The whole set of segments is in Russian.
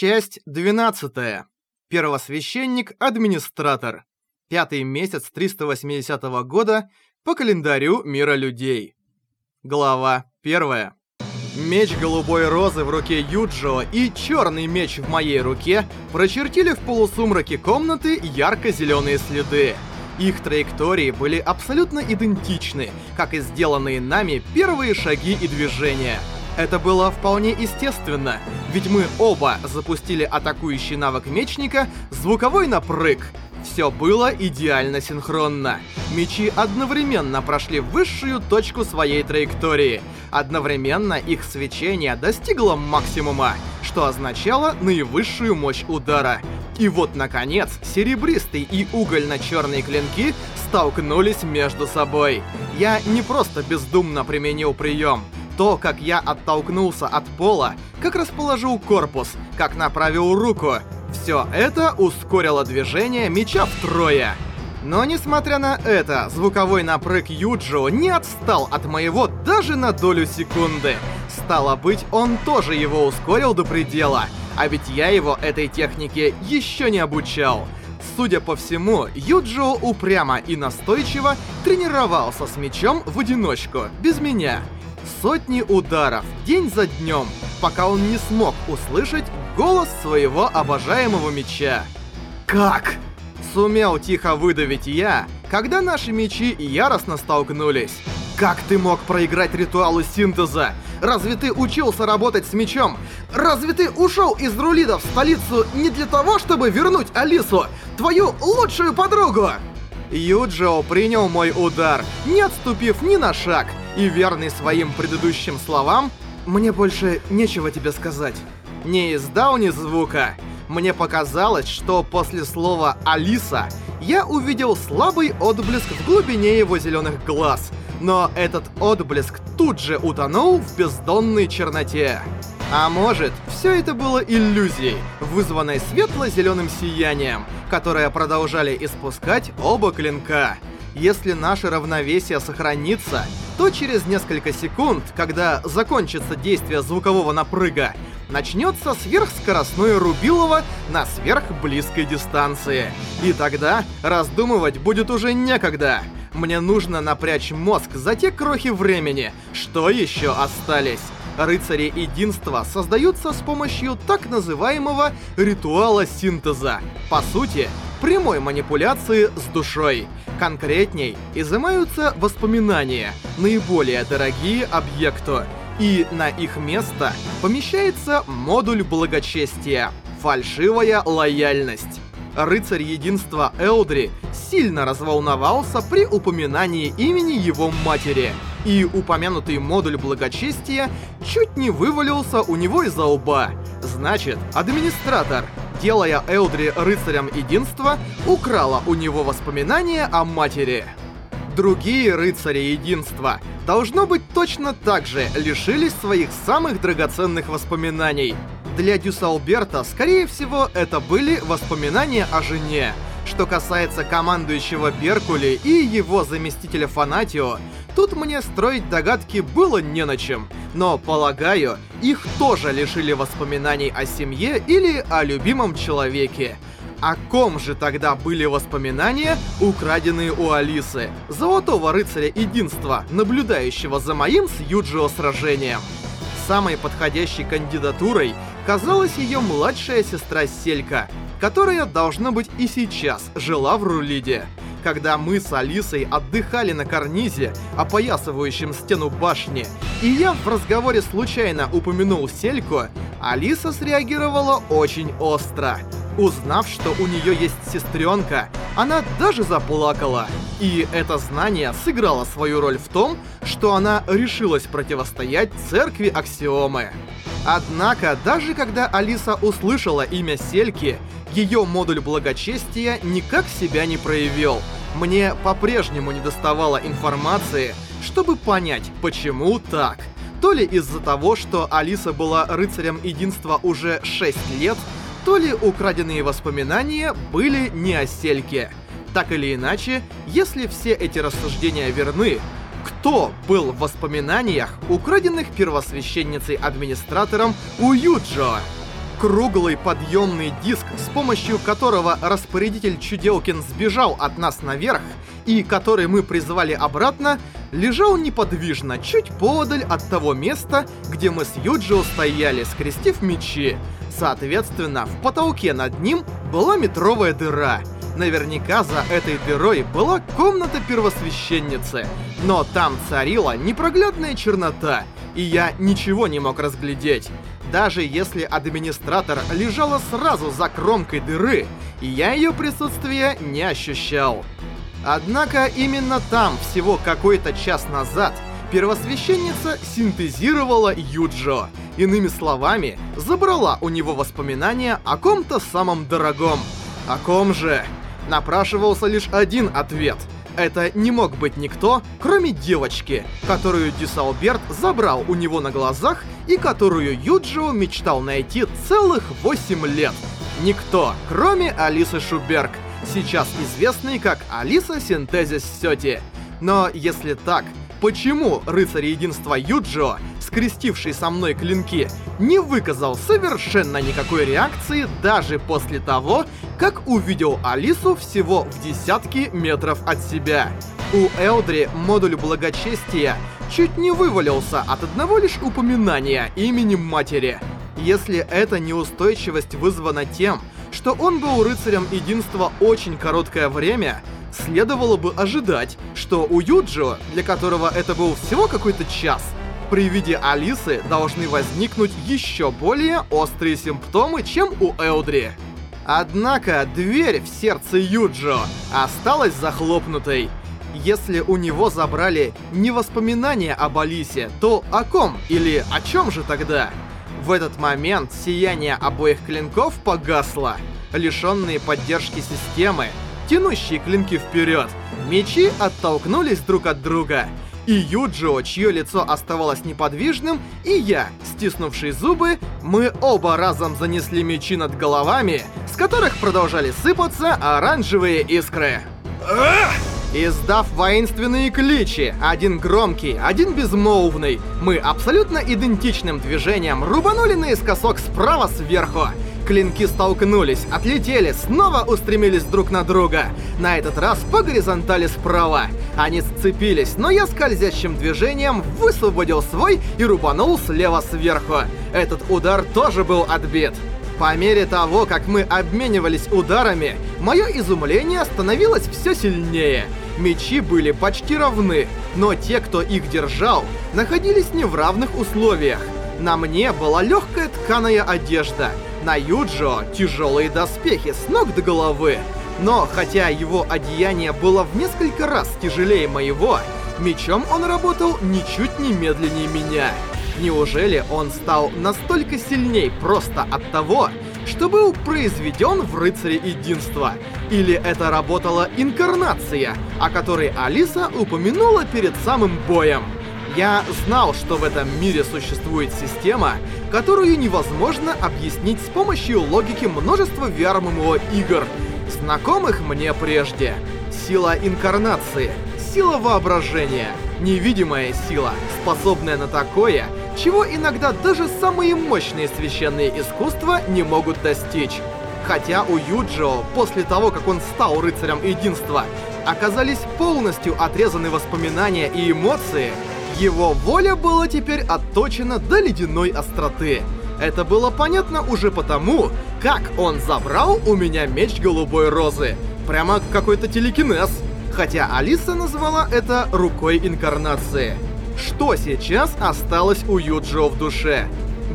Часть 12. Первосвященник-администратор. Пятый месяц 380 года по календарю мира людей. Глава 1. Меч голубой розы в руке Юджио и черный меч в моей руке прочертили в полусумраке комнаты ярко-зеленые следы. Их траектории были абсолютно идентичны, как и сделанные нами первые шаги и движения. Это было вполне естественно, ведь мы оба запустили атакующий навык мечника «Звуковой напрыг». Все было идеально синхронно. Мечи одновременно прошли высшую точку своей траектории. Одновременно их свечение достигло максимума, что означало наивысшую мощь удара. И вот, наконец, серебристый и угольно-черные клинки столкнулись между собой. Я не просто бездумно применил прием. То, как я оттолкнулся от пола, как расположил корпус, как направил руку, все это ускорило движение меча втрое. Но несмотря на это, звуковой напрыг Юджио не отстал от моего даже на долю секунды. Стало быть, он тоже его ускорил до предела, а ведь я его этой технике еще не обучал. Судя по всему, Юджио упрямо и настойчиво тренировался с мечом в одиночку, без меня. Сотни ударов, день за днем, пока он не смог услышать голос своего обожаемого меча. «Как?» Сумел тихо выдавить я, когда наши мечи яростно столкнулись. «Как ты мог проиграть ритуалу синтеза? Разве ты учился работать с мечом? Разве ты ушел из Рулида в столицу не для того, чтобы вернуть Алису, твою лучшую подругу?» Юджио принял мой удар, не отступив ни на шаг, и верный своим предыдущим словам, «Мне больше нечего тебе сказать». Не издал ни звука. Мне показалось, что после слова «Алиса» я увидел слабый отблеск в глубине его зеленых глаз, но этот отблеск тут же утонул в бездонной черноте. А может, все это было иллюзией, вызванной светло-зеленым сиянием, которое продолжали испускать оба клинка. Если наше равновесие сохранится, то через несколько секунд, когда закончится действие звукового напрыга, начнется сверхскоростное рубилово на сверхблизкой дистанции. И тогда раздумывать будет уже некогда. Мне нужно напрячь мозг за те крохи времени, что еще остались. Рыцари Единства создаются с помощью так называемого ритуала синтеза. По сути, прямой манипуляции с душой. Конкретней, изымаются воспоминания, наиболее дорогие объекту, и на их место помещается модуль благочестия — фальшивая лояльность. Рыцарь Единства Элдри сильно разволновался при упоминании имени его матери, и упомянутый модуль благочестия чуть не вывалился у него из-за лба. Значит, администратор делая Элдри рыцарем единства, украла у него воспоминания о матери. Другие рыцари единства, должно быть, точно так же лишились своих самых драгоценных воспоминаний. Для Дюсалберта, скорее всего, это были воспоминания о жене. Что касается командующего Беркули и его заместителя Фанатио, тут мне строить догадки было не на чем — но, полагаю, их тоже лишили воспоминаний о семье или о любимом человеке. О ком же тогда были воспоминания, украденные у Алисы, золотого рыцаря единства, наблюдающего за моим с Юджио сражением? Самой подходящей кандидатурой казалась ее младшая сестра Селька, которая, должно быть, и сейчас жила в Рулиде когда мы с Алисой отдыхали на карнизе, опоясывающем стену башни, и я в разговоре случайно упомянул Сельку, Алиса среагировала очень остро. Узнав, что у нее есть сестренка, она даже заплакала. И это знание сыграло свою роль в том, что она решилась противостоять церкви Аксиомы. Однако, даже когда Алиса услышала имя Сельки, ее модуль благочестия никак себя не проявил. Мне по-прежнему не доставало информации, чтобы понять, почему так. То ли из-за того, что Алиса была рыцарем единства уже 6 лет, то ли украденные воспоминания были не о Сельке. Так или иначе, если все эти рассуждения верны, кто был в воспоминаниях, украденных первосвященницей-администратором у Юджо? Круглый подъемный диск, с помощью которого распорядитель Чуделкин сбежал от нас наверх, и который мы призвали обратно, лежал неподвижно, чуть подаль от того места, где мы с Юджио стояли, скрестив мечи. Соответственно, в потолке над ним была метровая дыра. Наверняка за этой дырой была комната первосвященницы, но там царила непроглядная чернота, и я ничего не мог разглядеть даже если администратор лежала сразу за кромкой дыры, я ее присутствие не ощущал. Однако именно там, всего какой-то час назад, первосвященница синтезировала Юджо. Иными словами, забрала у него воспоминания о ком-то самом дорогом. О ком же? Напрашивался лишь один ответ — это не мог быть никто, кроме девочки, которую Дюсолберт забрал у него на глазах и которую Юджио мечтал найти целых 8 лет. Никто, кроме Алисы Цуберг, сейчас известной как Алиса Синтезис Сёти. Но если так, почему рыцарь единства Юджио, скрестивший со мной клинки, не выказал совершенно никакой реакции даже после того, как увидел Алису всего в десятки метров от себя. У Элдри модуль благочестия чуть не вывалился от одного лишь упоминания имени матери. Если эта неустойчивость вызвана тем, что он был рыцарем единства очень короткое время, следовало бы ожидать, что у Юджио, для которого это был всего какой-то час, при виде Алисы должны возникнуть еще более острые симптомы, чем у Элдри. Однако дверь в сердце Юджо осталась захлопнутой. Если у него забрали не воспоминания об Алисе, то о ком или о чем же тогда? В этот момент сияние обоих клинков погасло. Лишенные поддержки системы, тянущие клинки вперед, мечи оттолкнулись друг от друга — и Юджио, чье лицо оставалось неподвижным, и я, стиснувший зубы, мы оба разом занесли мечи над головами, с которых продолжали сыпаться оранжевые искры. Издав воинственные кличи, один громкий, один безмолвный, мы абсолютно идентичным движением рубанули наискосок справа сверху, Клинки столкнулись, отлетели, снова устремились друг на друга. На этот раз по горизонтали справа. Они сцепились, но я скользящим движением высвободил свой и рубанул слева сверху. Этот удар тоже был отбит. По мере того, как мы обменивались ударами, мое изумление становилось все сильнее. Мечи были почти равны, но те, кто их держал, находились не в равных условиях. На мне была легкая тканая одежда — на Юджо тяжелые доспехи с ног до головы. Но хотя его одеяние было в несколько раз тяжелее моего, мечом он работал ничуть не медленнее меня. Неужели он стал настолько сильней просто от того, что был произведен в Рыцаре Единства? Или это работала инкарнация, о которой Алиса упомянула перед самым боем? Я знал, что в этом мире существует система, которую невозможно объяснить с помощью логики множества VR-MMO игр, знакомых мне прежде. Сила инкарнации, сила воображения, невидимая сила, способная на такое, чего иногда даже самые мощные священные искусства не могут достичь. Хотя у Юджио, после того, как он стал рыцарем единства, оказались полностью отрезаны воспоминания и эмоции, его воля была теперь отточена до ледяной остроты. Это было понятно уже потому, как он забрал у меня меч голубой розы. Прямо какой-то телекинез. Хотя Алиса назвала это рукой инкарнации. Что сейчас осталось у Юджио в душе?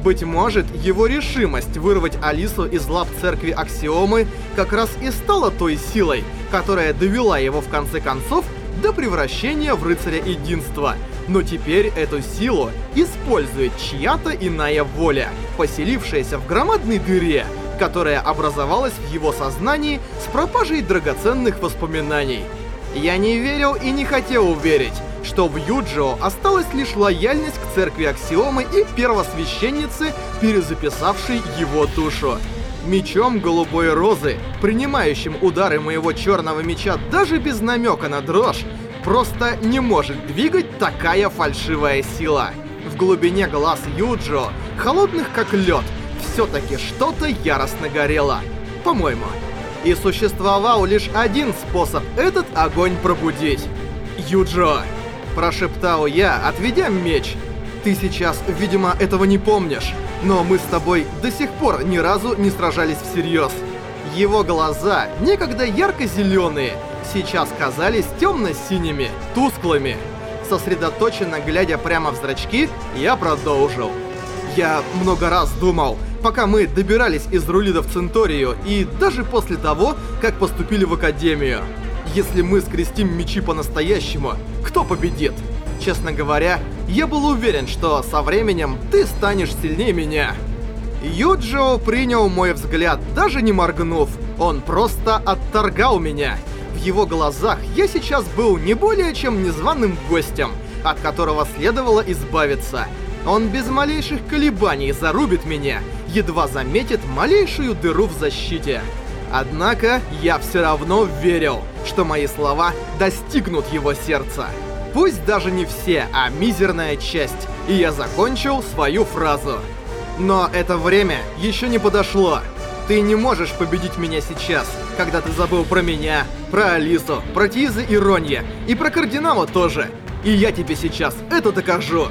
Быть может, его решимость вырвать Алису из лап церкви Аксиомы как раз и стала той силой, которая довела его в конце концов до превращения в рыцаря единства — но теперь эту силу использует чья-то иная воля, поселившаяся в громадной дыре, которая образовалась в его сознании с пропажей драгоценных воспоминаний. Я не верил и не хотел верить, что в Юджио осталась лишь лояльность к церкви Аксиомы и первосвященницы, перезаписавшей его душу. Мечом голубой розы, принимающим удары моего черного меча даже без намека на дрожь, просто не может двигать такая фальшивая сила. В глубине глаз Юджо, холодных как лед, все-таки что-то яростно горело. По-моему. И существовал лишь один способ этот огонь пробудить. «Юджо!» – прошептал я, отведя меч. «Ты сейчас, видимо, этого не помнишь, но мы с тобой до сих пор ни разу не сражались всерьез». Его глаза, некогда ярко-зеленые, сейчас казались темно-синими, тусклыми. Сосредоточенно глядя прямо в зрачки, я продолжил. Я много раз думал, пока мы добирались из Рулида в Центорию, и даже после того, как поступили в Академию. Если мы скрестим мечи по-настоящему, кто победит? Честно говоря, я был уверен, что со временем ты станешь сильнее меня. Юджио принял мой взгляд, даже не моргнув. Он просто отторгал меня. В его глазах я сейчас был не более чем незваным гостем, от которого следовало избавиться. Он без малейших колебаний зарубит меня, едва заметит малейшую дыру в защите. Однако я все равно верил, что мои слова достигнут его сердца. Пусть даже не все, а мизерная часть. И я закончил свою фразу. Но это время еще не подошло. Ты не можешь победить меня сейчас, когда ты забыл про меня, про Алису, про Тизы и Ронья, и про Кардинала тоже. И я тебе сейчас это докажу.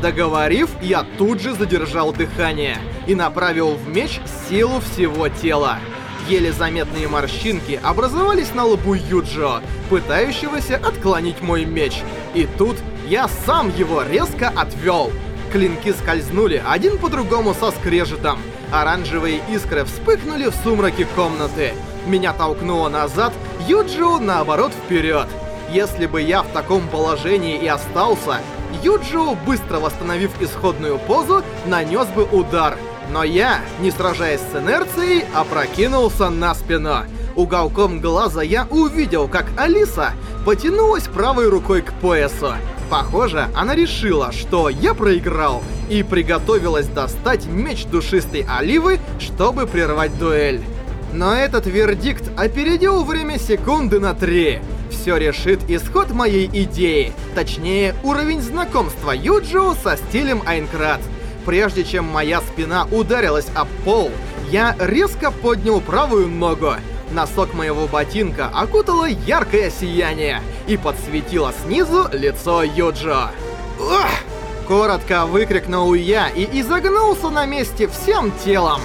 Договорив, я тут же задержал дыхание и направил в меч силу всего тела. Еле заметные морщинки образовались на лбу Юджио, пытающегося отклонить мой меч. И тут я сам его резко отвел. Клинки скользнули один по другому со скрежетом. Оранжевые искры вспыхнули в сумраке комнаты. Меня толкнуло назад, Юджио наоборот вперед. Если бы я в таком положении и остался, Юджио, быстро восстановив исходную позу, нанес бы удар. Но я, не сражаясь с инерцией, опрокинулся на спину. Уголком глаза я увидел, как Алиса потянулась правой рукой к поясу. Похоже, она решила, что я проиграл, и приготовилась достать меч душистой оливы, чтобы прервать дуэль. Но этот вердикт опередил время секунды на три. Все решит исход моей идеи, точнее, уровень знакомства Юджио со стилем Айнкрат. Прежде чем моя спина ударилась об пол, я резко поднял правую ногу, Носок моего ботинка окутало яркое сияние и подсветило снизу лицо Юджо. Ох! Коротко выкрикнул я и изогнулся на месте всем телом.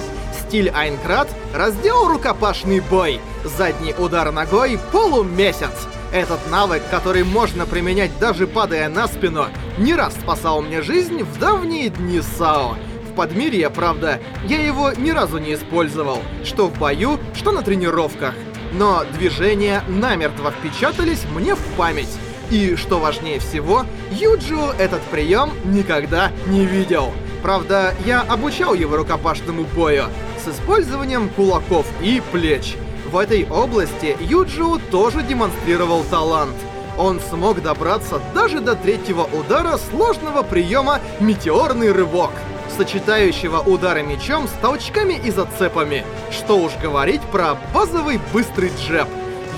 Стиль Айнкрат разделал рукопашный бой. Задний удар ногой — полумесяц. Этот навык, который можно применять даже падая на спину, не раз спасал мне жизнь в давние дни САО. Подмирья, правда, я его ни разу не использовал, что в бою, что на тренировках. Но движения намертво впечатались мне в память. И, что важнее всего, Юджио этот прием никогда не видел. Правда, я обучал его рукопашному бою с использованием кулаков и плеч. В этой области Юджио тоже демонстрировал талант. Он смог добраться даже до третьего удара сложного приема «Метеорный рывок» сочетающего удары мечом с толчками и зацепами. Что уж говорить про базовый быстрый джеб.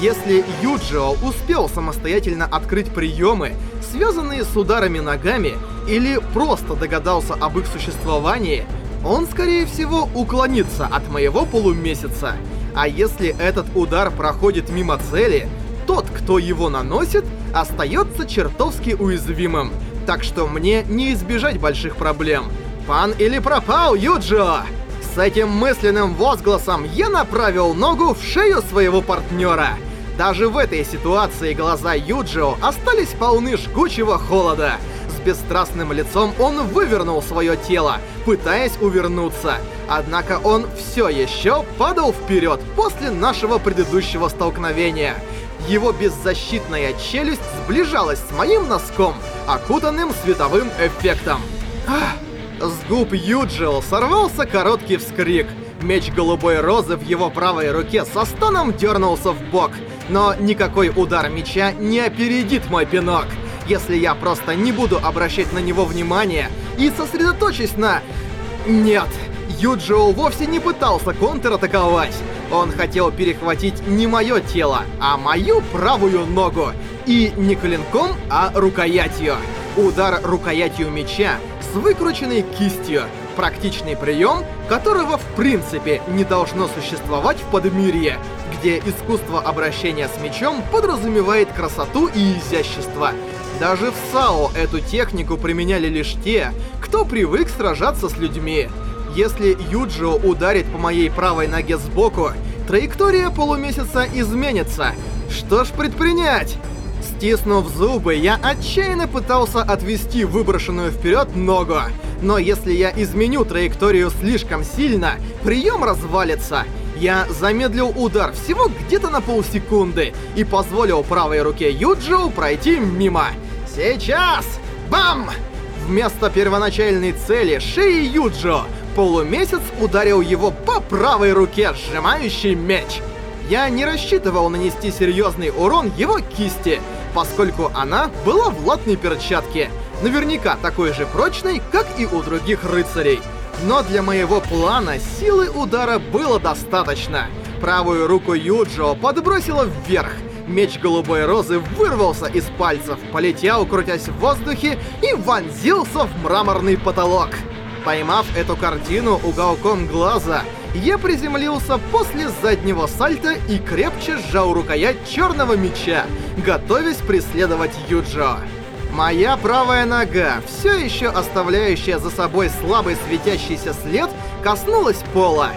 Если Юджио успел самостоятельно открыть приемы, связанные с ударами ногами, или просто догадался об их существовании, он, скорее всего, уклонится от моего полумесяца. А если этот удар проходит мимо цели, тот, кто его наносит, остается чертовски уязвимым. Так что мне не избежать больших проблем. Пан или пропал, Юджио! С этим мысленным возгласом я направил ногу в шею своего партнера. Даже в этой ситуации глаза Юджио остались полны жгучего холода. Бесстрастным лицом он вывернул свое тело, пытаясь увернуться. Однако он все еще падал вперед после нашего предыдущего столкновения. Его беззащитная челюсть сближалась с моим носком, окутанным световым эффектом. Ах! С губ Юджио сорвался короткий вскрик. Меч голубой розы в его правой руке со стоном дернулся в бок. Но никакой удар меча не опередит мой пинок. Если я просто не буду обращать на него внимания и сосредоточусь на... Нет, Юджио вовсе не пытался контратаковать. Он хотел перехватить не мое тело, а мою правую ногу. И не клинком, а рукоятью. Удар рукоятью меча с выкрученной кистью. Практичный прием, которого в принципе не должно существовать в Подмирье, где искусство обращения с мечом подразумевает красоту и изящество. Даже в САО эту технику применяли лишь те, кто привык сражаться с людьми. Если Юджио ударит по моей правой ноге сбоку, траектория полумесяца изменится. Что ж предпринять? Стиснув зубы, я отчаянно пытался отвести выброшенную вперед ногу. Но если я изменю траекторию слишком сильно, прием развалится. Я замедлил удар всего где-то на полсекунды и позволил правой руке Юджио пройти мимо. Сейчас! Бам! Вместо первоначальной цели шеи Юджио полумесяц ударил его по правой руке, сжимающей меч. Я не рассчитывал нанести серьезный урон его кисти, поскольку она была в латной перчатке, наверняка такой же прочной, как и у других рыцарей. Но для моего плана силы удара было достаточно. Правую руку Юджио подбросило вверх. Меч голубой розы вырвался из пальцев, полетел, крутясь в воздухе, и вонзился в мраморный потолок. Поймав эту картину уголком глаза, я приземлился после заднего сальта и крепче сжал рукоять черного меча, готовясь преследовать Юджо. Моя правая нога, все еще оставляющая за собой слабый светящийся след, коснулась пола.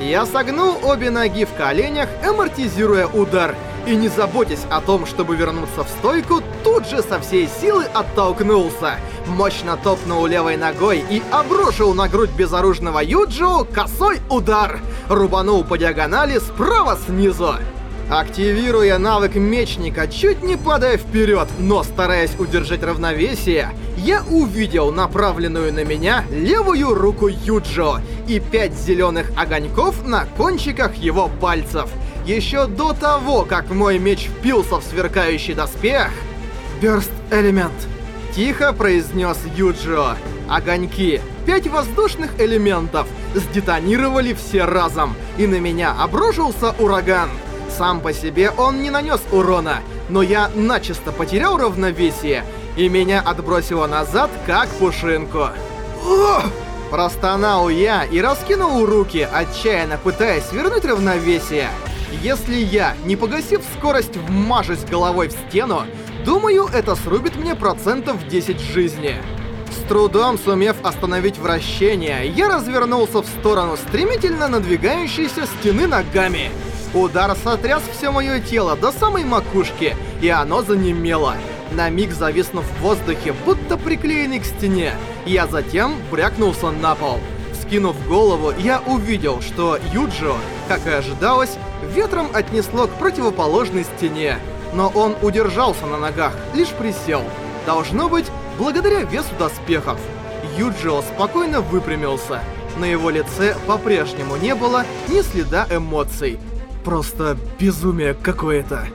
Я согнул обе ноги в коленях, амортизируя удар, и не заботясь о том, чтобы вернуться в стойку, тут же со всей силы оттолкнулся. Мощно топнул левой ногой и обрушил на грудь безоружного Юджио косой удар. Рубанул по диагонали справа снизу. Активируя навык мечника, чуть не падая вперед, но стараясь удержать равновесие, я увидел направленную на меня левую руку Юджо и пять зеленых огоньков на кончиках его пальцев. Еще до того, как мой меч впился в сверкающий доспех... «Бёрст элемент», — тихо произнес Юджо. Огоньки, пять воздушных элементов, сдетонировали все разом, и на меня обрушился ураган. Сам по себе он не нанес урона, но я начисто потерял равновесие, и меня отбросило назад, как пушинку. Ох! Простонал я и раскинул руки, отчаянно пытаясь вернуть равновесие. Если я, не погасив скорость, вмажусь головой в стену, думаю, это срубит мне процентов 10 жизни. С трудом сумев остановить вращение, я развернулся в сторону стремительно надвигающейся стены ногами. Удар сотряс все мое тело до самой макушки, и оно занемело. На миг зависнув в воздухе, будто приклеенный к стене, я затем брякнулся на пол. Скинув голову, я увидел, что Юджо, как и ожидалось, ветром отнесло к противоположной стене. Но он удержался на ногах, лишь присел. Должно быть, благодаря весу доспехов. Юджио спокойно выпрямился. На его лице по-прежнему не было ни следа эмоций. Просто безумие какое-то.